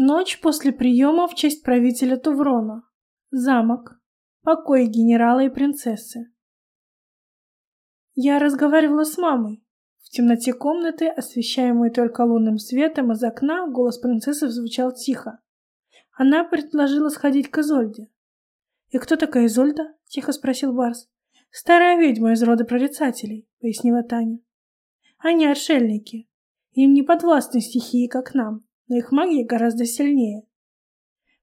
Ночь после приема в честь правителя Туврона. Замок. Покой генерала и принцессы. Я разговаривала с мамой. В темноте комнаты, освещаемой только лунным светом из окна, голос принцессы звучал тихо. Она предложила сходить к Изольде. «И кто такая Изольда?» — тихо спросил Барс. «Старая ведьма из рода прорицателей», — пояснила Таня. «Они отшельники. Им не подвластны стихии, как нам но их магия гораздо сильнее.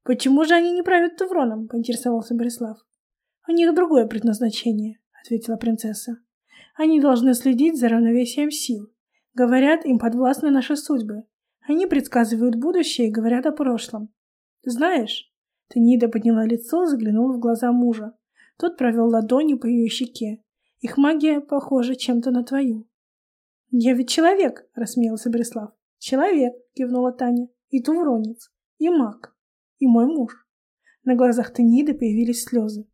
«Почему же они не правят Тувроном?» — поинтересовался Борислав. «У них другое предназначение», — ответила принцесса. «Они должны следить за равновесием сил. Говорят, им подвластны наши судьбы. Они предсказывают будущее и говорят о прошлом. Знаешь...» Тенида подняла лицо, заглянула в глаза мужа. Тот провел ладонью по ее щеке. Их магия похожа чем-то на твою. «Я ведь человек!» — рассмеялся Борислав. «Человек», — кивнула Таня, — «и тувронец, и маг, и мой муж». На глазах Тениды появились слезы.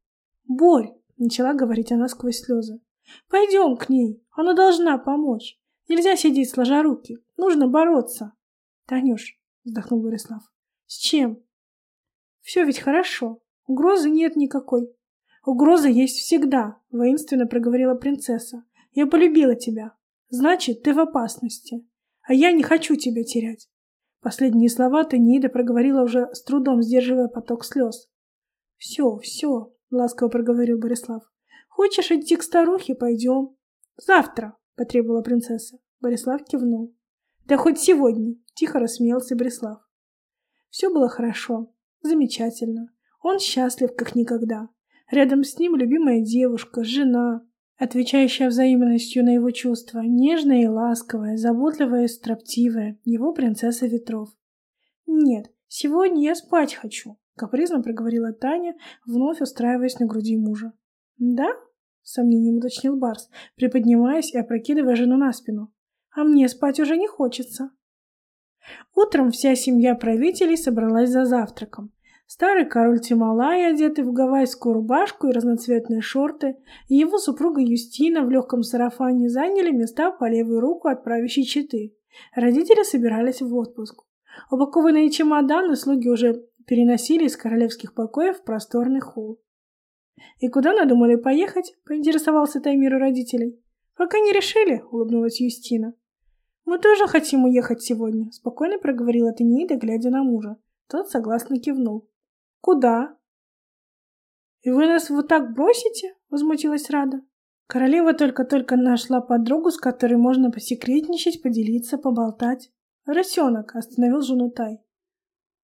«Борь», — начала говорить она сквозь слезы, — «пойдем к ней, она должна помочь. Нельзя сидеть сложа руки, нужно бороться». «Танюш», — вздохнул Борислав, — «с чем?» «Все ведь хорошо, угрозы нет никакой». «Угроза есть всегда», — воинственно проговорила принцесса. «Я полюбила тебя. Значит, ты в опасности. А я не хочу тебя терять. Последние слова Танида проговорила уже с трудом, сдерживая поток слез. «Все, все», — ласково проговорил Борислав. «Хочешь идти к старухе? Пойдем». «Завтра», — потребовала принцесса. Борислав кивнул. «Да хоть сегодня», — тихо рассмеялся Борислав. Все было хорошо, замечательно. Он счастлив, как никогда. Рядом с ним любимая девушка, жена, отвечающая взаимностью на его чувства, нежная и ласковая, заботливая и строптивая, его принцесса ветров. «Нет, сегодня я спать хочу», — капризно проговорила Таня, вновь устраиваясь на груди мужа. «Да?» — сомнением уточнил Барс, приподнимаясь и опрокидывая жену на спину. «А мне спать уже не хочется». Утром вся семья правителей собралась за завтраком. Старый король Тималай, одетый в гавайскую рубашку и разноцветные шорты, и его супруга Юстина в легком сарафане заняли места по левую руку от правящей четы. Родители собирались в отпуск. Упакованные чемоданы слуги уже переносили из королевских покоев в просторный холл. «И куда надумали поехать?» — поинтересовался Таймир у родителей. «Пока не решили», — улыбнулась Юстина. «Мы тоже хотим уехать сегодня», — спокойно проговорила Тенида, глядя на мужа. Тот согласно кивнул. «Куда?» «И вы нас вот так бросите?» — возмутилась Рада. Королева только-только нашла подругу, с которой можно посекретничать, поделиться, поболтать. «Росенок!» — остановил жену Тай.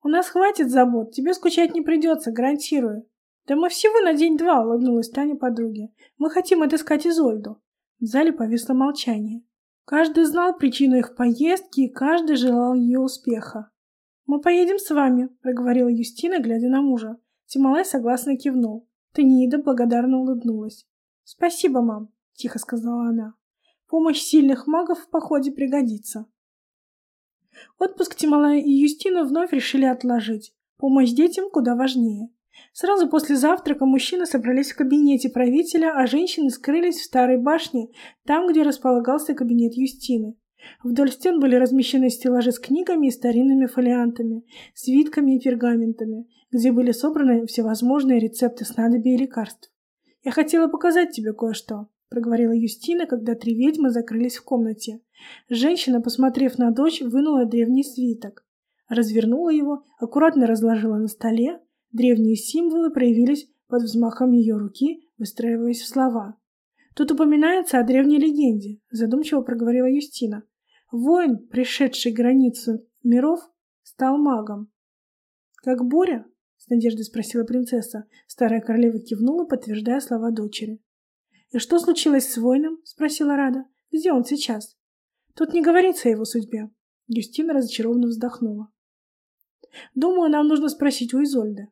«У нас хватит забот, тебе скучать не придется, гарантирую». «Да мы всего на день-два», — улыбнулась Таня подруге. «Мы хотим отыскать Изольду». В зале повисло молчание. Каждый знал причину их поездки, и каждый желал ее успеха. «Мы поедем с вами», — проговорила Юстина, глядя на мужа. Тималай согласно кивнул. Танида благодарно улыбнулась. «Спасибо, мам», — тихо сказала она. «Помощь сильных магов в походе пригодится». Отпуск Тималая и Юстина вновь решили отложить. Помощь детям куда важнее. Сразу после завтрака мужчины собрались в кабинете правителя, а женщины скрылись в старой башне, там, где располагался кабинет Юстины. Вдоль стен были размещены стеллажи с книгами и старинными фолиантами, свитками и пергаментами, где были собраны всевозможные рецепты снадобий и лекарств. «Я хотела показать тебе кое-что», — проговорила Юстина, когда три ведьмы закрылись в комнате. Женщина, посмотрев на дочь, вынула древний свиток. Развернула его, аккуратно разложила на столе. Древние символы проявились под взмахом ее руки, выстраиваясь в слова. Тут упоминается о древней легенде, задумчиво проговорила Юстина. Воин, пришедший границу миров, стал магом. Как Боря? С надеждой спросила принцесса. Старая королева кивнула, подтверждая слова дочери. «И что случилось с воином?» — спросила Рада. «Где он сейчас?» «Тут не говорится о его судьбе». Юстина разочарованно вздохнула. «Думаю, нам нужно спросить у Изольды.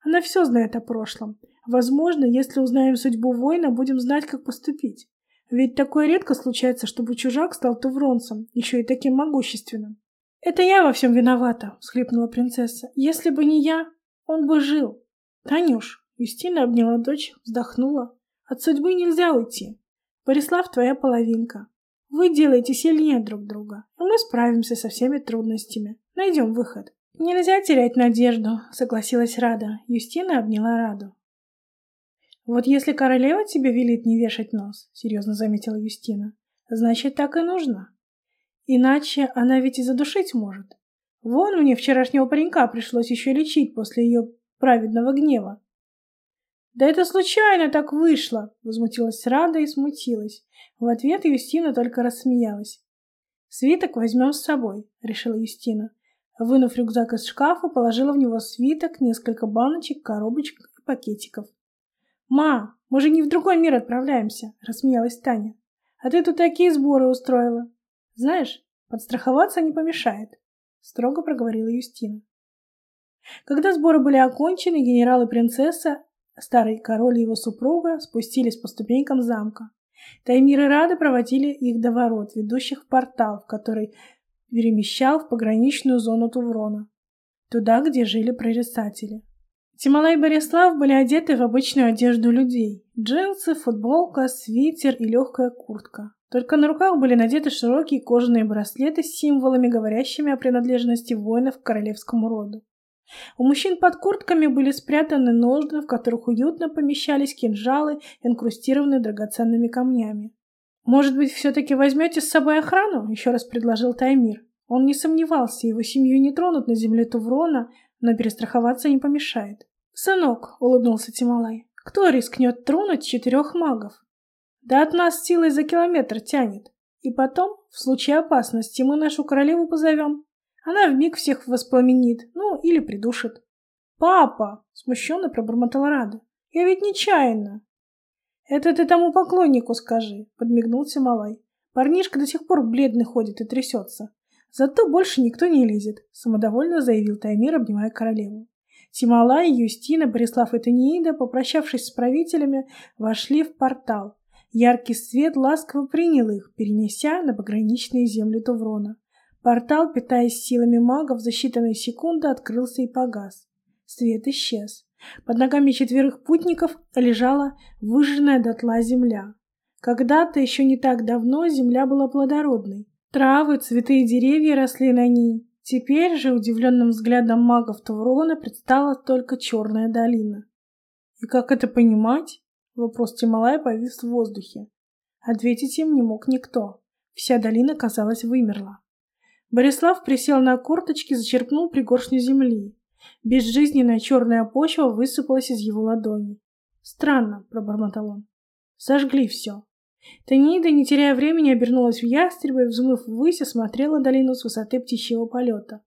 Она все знает о прошлом. Возможно, если узнаем судьбу воина, будем знать, как поступить. Ведь такое редко случается, чтобы чужак стал тувронцем, еще и таким могущественным. «Это я во всем виновата», — всхлипнула принцесса. «Если бы не я, он бы жил». «Танюш», — Юстина обняла дочь, вздохнула. «От судьбы нельзя уйти. Борислав твоя половинка. Вы делаете сильнее друг друга, и мы справимся со всеми трудностями. Найдем выход. Нельзя терять надежду, согласилась Рада. Юстина обняла Раду. Вот если королева тебе велит не вешать нос, серьезно заметила Юстина, значит так и нужно. Иначе она ведь и задушить может. Вон мне вчерашнего паренька пришлось еще лечить после ее праведного гнева. «Да это случайно так вышло!» — возмутилась Рада и смутилась. В ответ Юстина только рассмеялась. «Свиток возьмем с собой», — решила Юстина. Вынув рюкзак из шкафа, положила в него свиток, несколько баночек, коробочек и пакетиков. «Ма, мы же не в другой мир отправляемся», — рассмеялась Таня. «А ты тут такие сборы устроила. Знаешь, подстраховаться не помешает», — строго проговорила Юстина. Когда сборы были окончены, генерал и принцесса, старый король и его супруга спустились по ступенькам замка. Таймир и Рада проводили их до ворот, ведущих в портал, в который перемещал в пограничную зону Туврона, туда, где жили прорицатели. Тимала и Борислав были одеты в обычную одежду людей. Джинсы, футболка, свитер и легкая куртка. Только на руках были надеты широкие кожаные браслеты с символами, говорящими о принадлежности воинов к королевскому роду. У мужчин под куртками были спрятаны ножны, в которых уютно помещались кинжалы, инкрустированные драгоценными камнями. «Может быть, все-таки возьмете с собой охрану?» — еще раз предложил Таймир. Он не сомневался, его семью не тронут на земле Туврона, но перестраховаться не помешает. «Сынок», — улыбнулся Тималай, — «кто рискнет тронуть четырех магов? Да от нас силой за километр тянет. И потом, в случае опасности, мы нашу королеву позовем. Она вмиг всех воспламенит, ну, или придушит». «Папа!» — смущенно пробормотала Рада. «Я ведь нечаянно!» «Это ты тому поклоннику скажи», — подмигнул Тималай. «Парнишка до сих пор бледный ходит и трясется. Зато больше никто не лезет», — самодовольно заявил Таймир, обнимая королеву. Тималай, Юстина, Борислав и Таниида, попрощавшись с правителями, вошли в портал. Яркий свет ласково принял их, перенеся на пограничные земли Туврона. Портал, питаясь силами магов, за считанные секунды открылся и погас. Свет исчез. Под ногами четверых путников лежала выжженная дотла земля. Когда-то, еще не так давно, земля была плодородной. Травы, цветы и деревья росли на ней. Теперь же удивленным взглядом магов Таврона предстала только черная долина. И как это понимать? Вопрос Тималая повис в воздухе. Ответить им не мог никто. Вся долина, казалось, вымерла. Борислав присел на корточки, зачерпнул пригоршню земли. Безжизненная черная почва высыпалась из его ладони. «Странно», — пробормотал он. «Сожгли все». Танида, не теряя времени, обернулась в ястреба и, взмыв ввысь, осмотрела долину с высоты птичьего полета.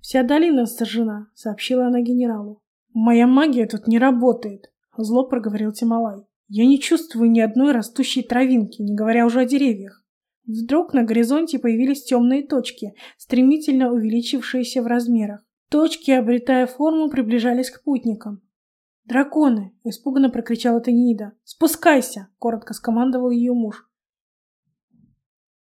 «Вся долина сожжена», — сообщила она генералу. «Моя магия тут не работает», — зло проговорил Тималай. «Я не чувствую ни одной растущей травинки, не говоря уже о деревьях». Вдруг на горизонте появились темные точки, стремительно увеличившиеся в размерах. Точки, обретая форму, приближались к путникам. «Драконы!» — испуганно прокричала Танида. «Спускайся!» — коротко скомандовал ее муж.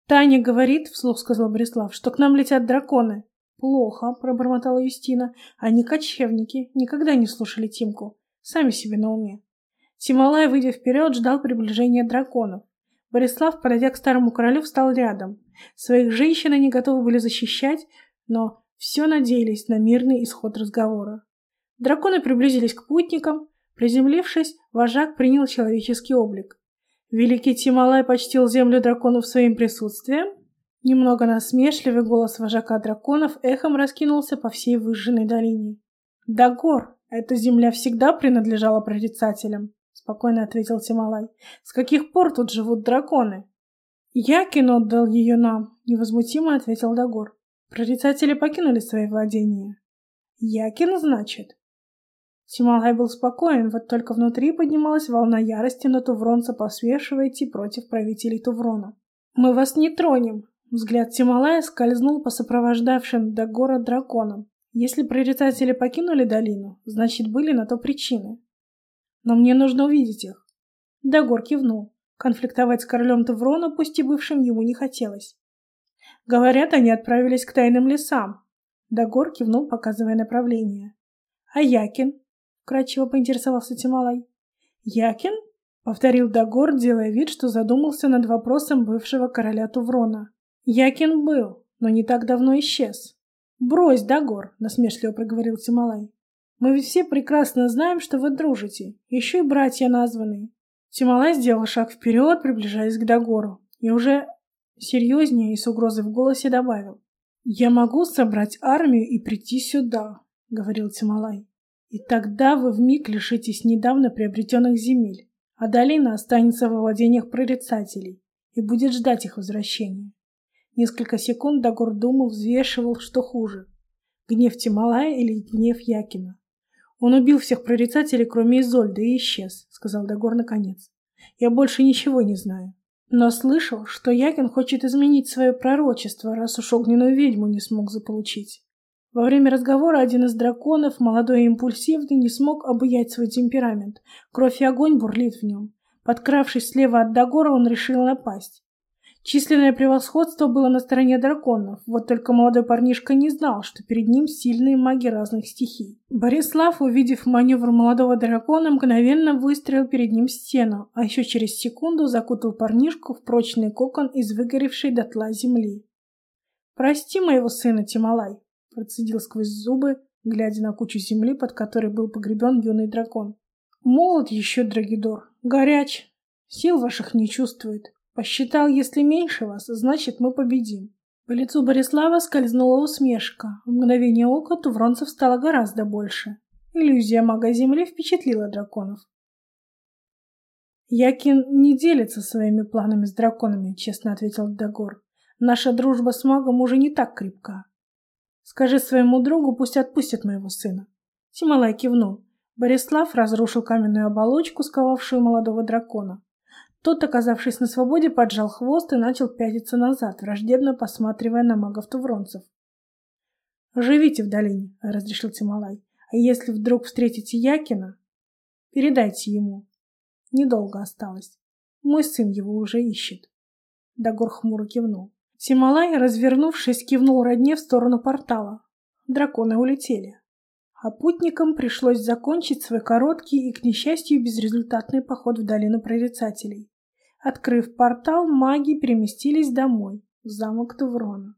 «Таня говорит, — вслух сказал Борислав, — что к нам летят драконы». «Плохо», — пробормотала Юстина. «Они кочевники, никогда не слушали Тимку. Сами себе на уме». Тималай, выйдя вперед, ждал приближения драконов. Борислав, подойдя к старому королю, встал рядом. Своих женщин они готовы были защищать, но все надеялись на мирный исход разговора. Драконы приблизились к путникам. Приземлившись, вожак принял человеческий облик. Великий Тималай почтил землю драконов своим присутствием. Немного насмешливый голос вожака драконов эхом раскинулся по всей выжженной долине. «Дагор, эта земля всегда принадлежала прорицателям», — спокойно ответил Тималай. «С каких пор тут живут драконы?» «Якин отдал ее нам», — невозмутимо ответил Дагор. Прорицатели покинули свои владения. Якин, значит? Тималай был спокоен, вот только внутри поднималась волна ярости на Тувронца, посвешивая идти против правителей Туврона. «Мы вас не тронем!» Взгляд Тималая скользнул по сопровождавшим до гора драконам. Если прорицатели покинули долину, значит, были на то причины. Но мне нужно увидеть их. Дагор кивнул. Конфликтовать с королем Таврона, пусть и бывшим, ему не хотелось. Говорят, они отправились к тайным лесам. Дагор кивнул, показывая направление. А Якин? Кратчево поинтересовался Тималай. Якин? Повторил Дагор, делая вид, что задумался над вопросом бывшего короля Туврона. Якин был, но не так давно исчез. «Брось, Дагор!» — насмешливо проговорил Тималай. «Мы ведь все прекрасно знаем, что вы дружите. Еще и братья названы». Тималай сделал шаг вперед, приближаясь к Дагору, и уже серьезнее и с угрозой в голосе добавил. «Я могу собрать армию и прийти сюда», — говорил Тималай. «И тогда вы вмиг лишитесь недавно приобретенных земель, а долина останется во владениях прорицателей и будет ждать их возвращения. Несколько секунд Дагор думал, взвешивал, что хуже. Гнев Тималая или гнев Якина. Он убил всех прорицателей, кроме Изольды, и исчез, сказал Дагор наконец. Я больше ничего не знаю. Но слышал, что Якин хочет изменить свое пророчество, раз уж огненную ведьму не смог заполучить. Во время разговора один из драконов, молодой и импульсивный, не смог обуять свой темперамент. Кровь и огонь бурлит в нем. Подкравшись слева от Дагора, он решил напасть. Численное превосходство было на стороне драконов, вот только молодой парнишка не знал, что перед ним сильные маги разных стихий. Борислав, увидев маневр молодого дракона, мгновенно выстрелил перед ним стену, а еще через секунду закутал парнишку в прочный кокон из выгоревшей дотла земли. «Прости моего сына, Тималай», — процедил сквозь зубы, глядя на кучу земли, под которой был погребен юный дракон. «Молод еще, Драгидор, горяч, сил ваших не чувствует. Посчитал, если меньше вас, значит, мы победим. По лицу Борислава скользнула усмешка. В мгновение ока тувронцев стало гораздо больше. Иллюзия мага Земли впечатлила драконов. «Якин не делится своими планами с драконами», — честно ответил Дагор. «Наша дружба с магом уже не так крепка. Скажи своему другу, пусть отпустит моего сына». Тималай кивнул. Борислав разрушил каменную оболочку, сковавшую молодого дракона. Тот, оказавшись на свободе, поджал хвост и начал пятиться назад, враждебно посматривая на магов-тувронцев. «Живите в долине», — разрешил Тималай. «А если вдруг встретите Якина, передайте ему. Недолго осталось. Мой сын его уже ищет». Дагор хмуро кивнул. Тималай, развернувшись, кивнул родне в сторону портала. Драконы улетели. А путникам пришлось закончить свой короткий и, к несчастью, безрезультатный поход в долину прорицателей. Открыв портал, маги переместились домой, в замок Туврона.